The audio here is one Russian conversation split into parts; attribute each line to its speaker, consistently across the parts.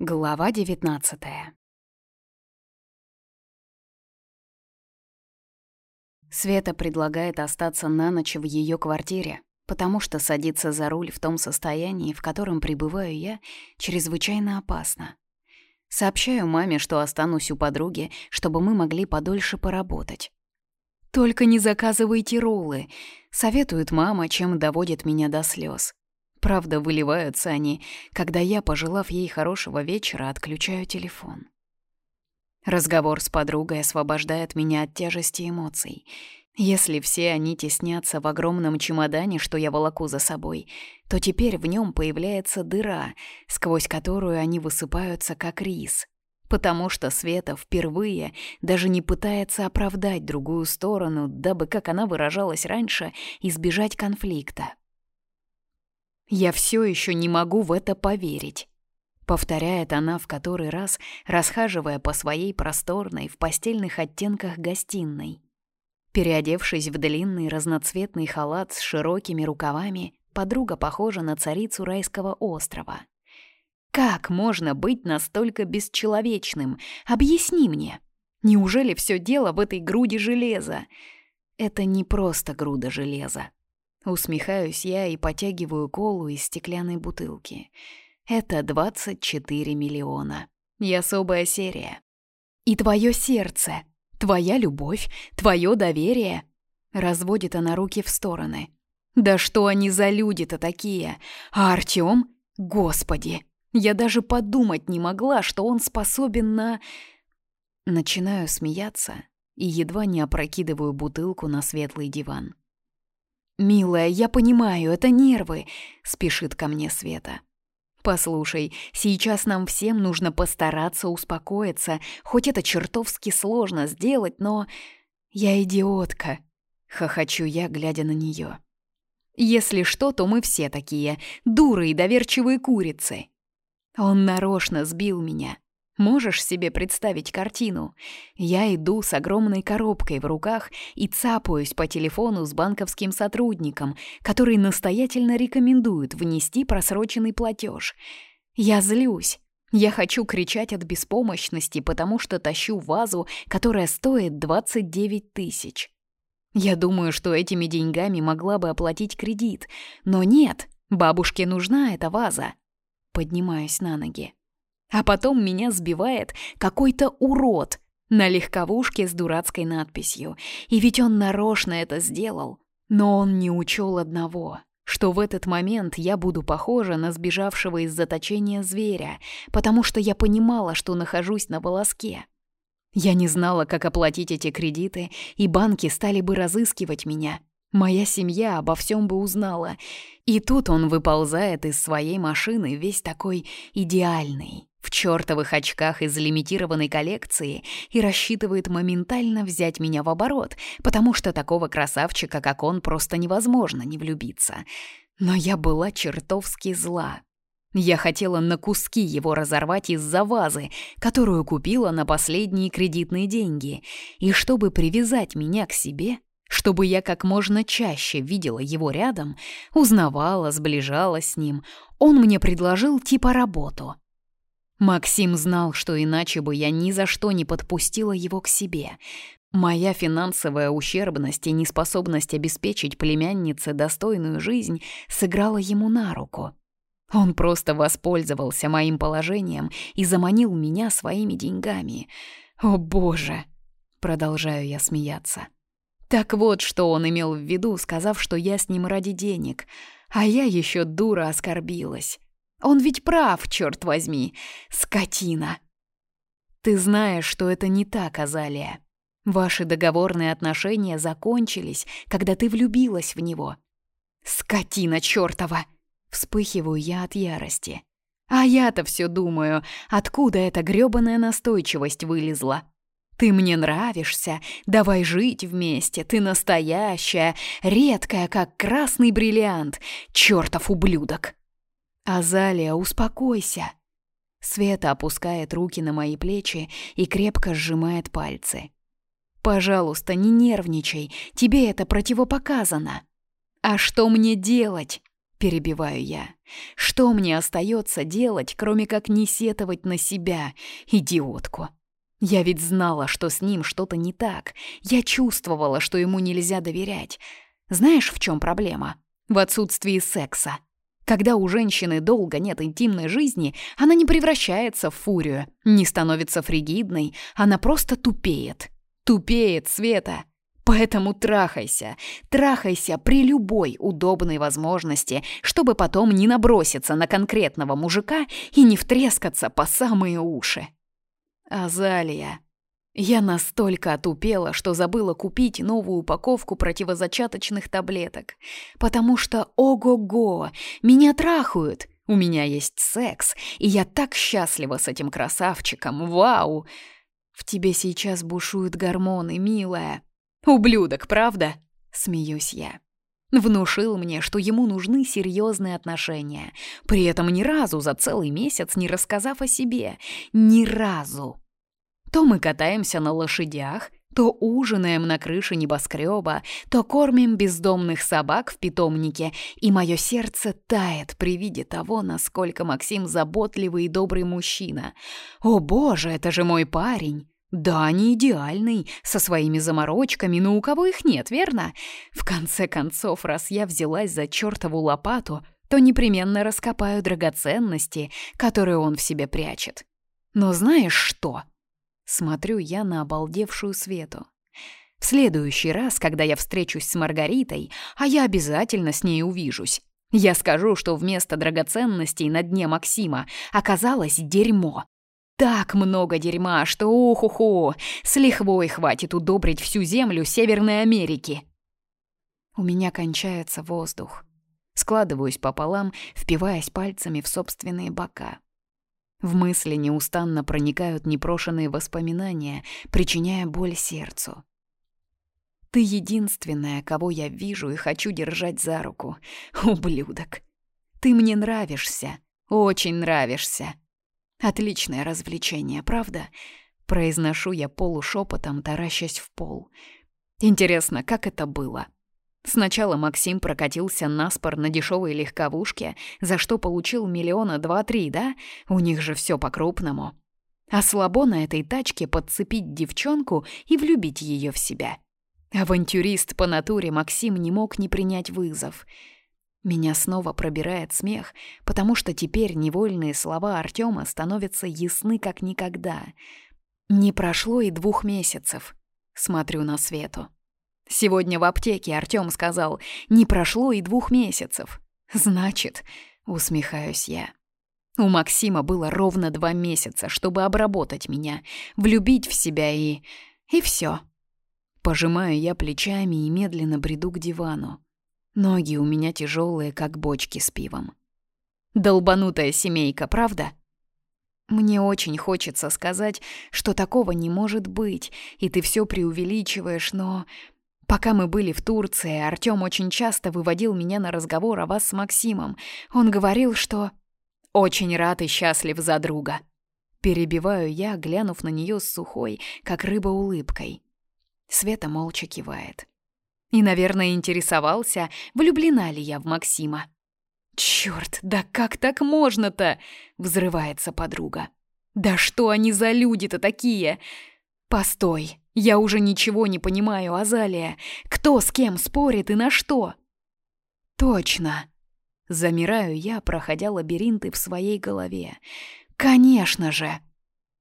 Speaker 1: Глава 19 Света предлагает остаться на ночь в ее квартире, потому что садиться за руль в том состоянии, в котором пребываю я, чрезвычайно опасно. Сообщаю маме, что останусь у подруги, чтобы мы могли подольше поработать. «Только не заказывайте роллы», — советует мама, чем доводит меня до слез. Правда, выливаются они, когда я, пожелав ей хорошего вечера, отключаю телефон. Разговор с подругой освобождает меня от тяжести эмоций. Если все они теснятся в огромном чемодане, что я волоку за собой, то теперь в нем появляется дыра, сквозь которую они высыпаются как рис. Потому что Света впервые даже не пытается оправдать другую сторону, дабы, как она выражалась раньше, избежать конфликта. «Я все еще не могу в это поверить», — повторяет она в который раз, расхаживая по своей просторной в постельных оттенках гостиной. Переодевшись в длинный разноцветный халат с широкими рукавами, подруга похожа на царицу райского острова. «Как можно быть настолько бесчеловечным? Объясни мне. Неужели все дело в этой груди железа?» Это не просто груда железа. Усмехаюсь я и потягиваю колу из стеклянной бутылки. Это 24 миллиона. И особая серия. И твое сердце, твоя любовь, твое доверие. Разводит она руки в стороны. Да что они за люди-то такие? А Артём? Господи! Я даже подумать не могла, что он способен на... Начинаю смеяться и едва не опрокидываю бутылку на светлый диван. «Милая, я понимаю, это нервы», — спешит ко мне Света. «Послушай, сейчас нам всем нужно постараться успокоиться, хоть это чертовски сложно сделать, но...» «Я идиотка», — хохочу я, глядя на нее. «Если что, то мы все такие, дуры и доверчивые курицы». Он нарочно сбил меня, Можешь себе представить картину? Я иду с огромной коробкой в руках и цапаюсь по телефону с банковским сотрудником, который настоятельно рекомендует внести просроченный платеж. Я злюсь. Я хочу кричать от беспомощности, потому что тащу вазу, которая стоит 29 тысяч. Я думаю, что этими деньгами могла бы оплатить кредит. Но нет, бабушке нужна эта ваза. Поднимаюсь на ноги. А потом меня сбивает какой-то урод на легковушке с дурацкой надписью. И ведь он нарочно это сделал. Но он не учел одного, что в этот момент я буду похожа на сбежавшего из заточения зверя, потому что я понимала, что нахожусь на волоске. Я не знала, как оплатить эти кредиты, и банки стали бы разыскивать меня. Моя семья обо всем бы узнала. И тут он выползает из своей машины весь такой идеальный, в чертовых очках из лимитированной коллекции и рассчитывает моментально взять меня в оборот, потому что такого красавчика, как он, просто невозможно не влюбиться. Но я была чертовски зла. Я хотела на куски его разорвать из-за вазы, которую купила на последние кредитные деньги, и чтобы привязать меня к себе, чтобы я как можно чаще видела его рядом, узнавала, сближалась с ним, он мне предложил типа работу — Максим знал, что иначе бы я ни за что не подпустила его к себе. Моя финансовая ущербность и неспособность обеспечить племяннице достойную жизнь сыграла ему на руку. Он просто воспользовался моим положением и заманил меня своими деньгами. О боже! Продолжаю я смеяться. Так вот, что он имел в виду, сказав, что я с ним ради денег. А я еще дура оскорбилась. Он ведь прав, черт возьми, скотина. Ты знаешь, что это не так, Азалия. Ваши договорные отношения закончились, когда ты влюбилась в него. Скотина чертова! Вспыхиваю я от ярости. А я-то все думаю, откуда эта грёбаная настойчивость вылезла. Ты мне нравишься, давай жить вместе, ты настоящая, редкая, как красный бриллиант, чертов ублюдок. «Азалия, успокойся!» Света опускает руки на мои плечи и крепко сжимает пальцы. «Пожалуйста, не нервничай, тебе это противопоказано». «А что мне делать?» Перебиваю я. Что мне остается делать, кроме как не сетовать на себя, идиотку? Я ведь знала, что с ним что-то не так. Я чувствовала, что ему нельзя доверять. Знаешь, в чем проблема? В отсутствии секса. Когда у женщины долго нет интимной жизни, она не превращается в фурию, не становится фригидной, она просто тупеет. Тупеет, Света. Поэтому трахайся, трахайся при любой удобной возможности, чтобы потом не наброситься на конкретного мужика и не втрескаться по самые уши. Азалия. Я настолько отупела, что забыла купить новую упаковку противозачаточных таблеток. Потому что, ого-го, меня трахают. У меня есть секс, и я так счастлива с этим красавчиком. Вау! В тебе сейчас бушуют гормоны, милая. Ублюдок, правда? Смеюсь я. Внушил мне, что ему нужны серьезные отношения, при этом ни разу за целый месяц не рассказав о себе. Ни разу. То мы катаемся на лошадях, то ужинаем на крыше небоскреба, то кормим бездомных собак в питомнике, и мое сердце тает при виде того, насколько Максим заботливый и добрый мужчина. О боже, это же мой парень! Да, не идеальный, со своими заморочками, но у кого их нет, верно? В конце концов, раз я взялась за чертову лопату, то непременно раскопаю драгоценности, которые он в себе прячет. Но знаешь что? Смотрю я на обалдевшую Свету. В следующий раз, когда я встречусь с Маргаритой, а я обязательно с ней увижусь, я скажу, что вместо драгоценностей на дне Максима оказалось дерьмо. Так много дерьма, что уху-ху, с лихвой хватит удобрить всю землю Северной Америки. У меня кончается воздух. Складываюсь пополам, впиваясь пальцами в собственные бока. В мысли неустанно проникают непрошенные воспоминания, причиняя боль сердцу. Ты единственная, кого я вижу и хочу держать за руку. Ублюдок. Ты мне нравишься, очень нравишься. Отличное развлечение, правда? Произношу я полушепотом, таращась в пол. Интересно, как это было? Сначала Максим прокатился наспор на дешевой легковушке, за что получил миллиона два-три, да? У них же все по-крупному. А слабо на этой тачке подцепить девчонку и влюбить ее в себя. Авантюрист по натуре Максим не мог не принять вызов. Меня снова пробирает смех, потому что теперь невольные слова Артема становятся ясны как никогда. Не прошло и двух месяцев. Смотрю на Свету. Сегодня в аптеке Артём сказал, не прошло и двух месяцев. Значит, усмехаюсь я. У Максима было ровно два месяца, чтобы обработать меня, влюбить в себя и... и всё. Пожимаю я плечами и медленно бреду к дивану. Ноги у меня тяжелые, как бочки с пивом. Долбанутая семейка, правда? Мне очень хочется сказать, что такого не может быть, и ты все преувеличиваешь, но Пока мы были в Турции, Артём очень часто выводил меня на разговор о вас с Максимом. Он говорил, что «очень рад и счастлив за друга». Перебиваю я, глянув на неё с сухой, как рыба улыбкой. Света молча кивает. И, наверное, интересовался, влюблена ли я в Максима. «Чёрт, да как так можно-то?» — взрывается подруга. «Да что они за люди-то такие? Постой, я уже ничего не понимаю, Азалия. Кто с кем спорит и на что? Точно. Замираю я, проходя лабиринты в своей голове. Конечно же.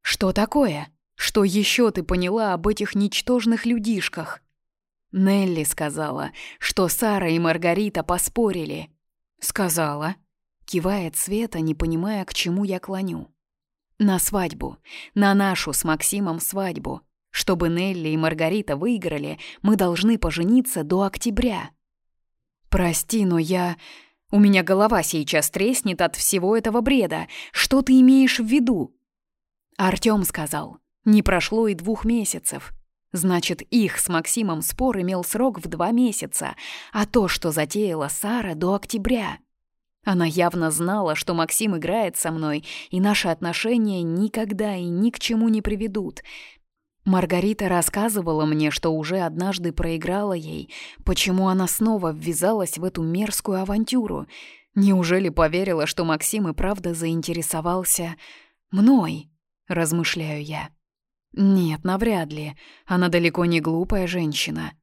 Speaker 1: Что такое? Что еще ты поняла об этих ничтожных людишках? Нелли сказала, что Сара и Маргарита поспорили. Сказала. Кивает Света, не понимая, к чему я клоню. На свадьбу. На нашу с Максимом свадьбу. Чтобы Нелли и Маргарита выиграли, мы должны пожениться до октября. Прости, но я... У меня голова сейчас треснет от всего этого бреда. Что ты имеешь в виду? Артём сказал, не прошло и двух месяцев. Значит, их с Максимом спор имел срок в два месяца, а то, что затеяла Сара, до октября. Она явно знала, что Максим играет со мной, и наши отношения никогда и ни к чему не приведут. Маргарита рассказывала мне, что уже однажды проиграла ей, почему она снова ввязалась в эту мерзкую авантюру. Неужели поверила, что Максим и правда заинтересовался мной, размышляю я. Нет, навряд ли. Она далеко не глупая женщина.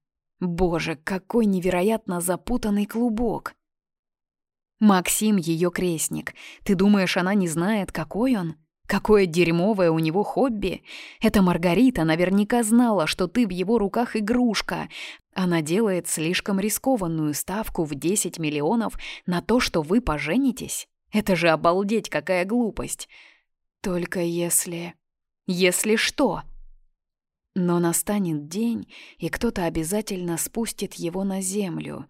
Speaker 1: Боже, какой невероятно запутанный клубок. Максим ее крестник. Ты думаешь, она не знает, какой он? Какое дерьмовое у него хобби. Эта Маргарита наверняка знала, что ты в его руках игрушка. Она делает слишком рискованную ставку в 10 миллионов на то, что вы поженитесь. Это же обалдеть, какая глупость. Только если... Если что? Но настанет день, и кто-то обязательно спустит его на землю.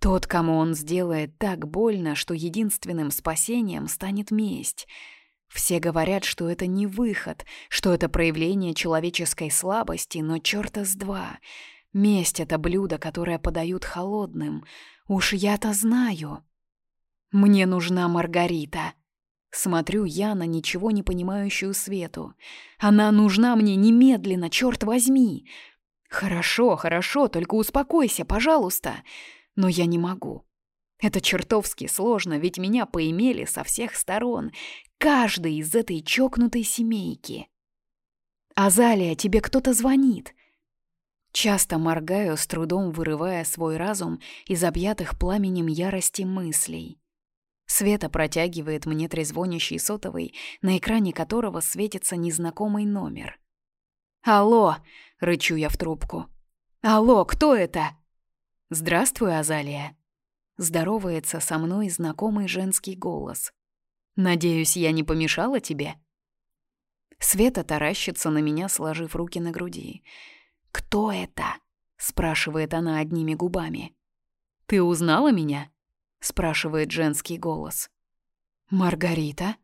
Speaker 1: Тот, кому он сделает так больно, что единственным спасением станет месть — все говорят, что это не выход, что это проявление человеческой слабости, но чёрта с два. Месть — это блюдо, которое подают холодным. Уж я-то знаю. Мне нужна Маргарита. Смотрю я на ничего не понимающую Свету. Она нужна мне немедленно, черт возьми. Хорошо, хорошо, только успокойся, пожалуйста. Но я не могу. Это чертовски сложно, ведь меня поимели со всех сторон. Каждый из этой чокнутой семейки. «Азалия, тебе кто-то звонит!» Часто моргаю, с трудом вырывая свой разум из объятых пламенем ярости мыслей. Света протягивает мне трезвонящий сотовый, на экране которого светится незнакомый номер. «Алло!» — рычу я в трубку. «Алло, кто это?» «Здравствуй, Азалия!» Здоровается со мной знакомый женский голос. «Надеюсь, я не помешала тебе?» Света таращится на меня, сложив руки на груди. «Кто это?» — спрашивает она одними губами. «Ты узнала меня?» — спрашивает женский голос. «Маргарита?»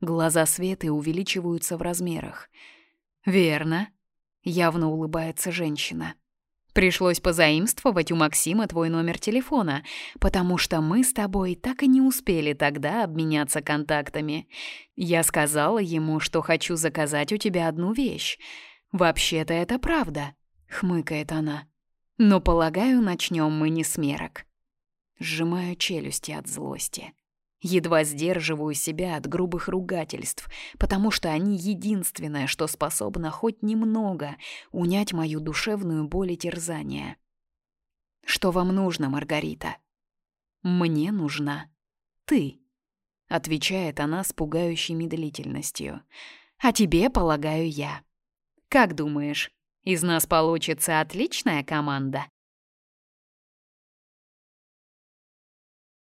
Speaker 1: Глаза Светы увеличиваются в размерах. «Верно», — явно улыбается женщина. Пришлось позаимствовать у Максима твой номер телефона, потому что мы с тобой так и не успели тогда обменяться контактами. Я сказала ему, что хочу заказать у тебя одну вещь. Вообще-то это правда, хмыкает она. Но, полагаю, начнем мы не с мерок. Сжимаю челюсти от злости. Едва сдерживаю себя от грубых ругательств, потому что они единственное, что способно хоть немного унять мою душевную боль и терзание. «Что вам нужно, Маргарита?» «Мне нужна ты», — отвечает она с пугающей медлительностью. «А тебе, полагаю, я. Как думаешь, из нас получится отличная команда?»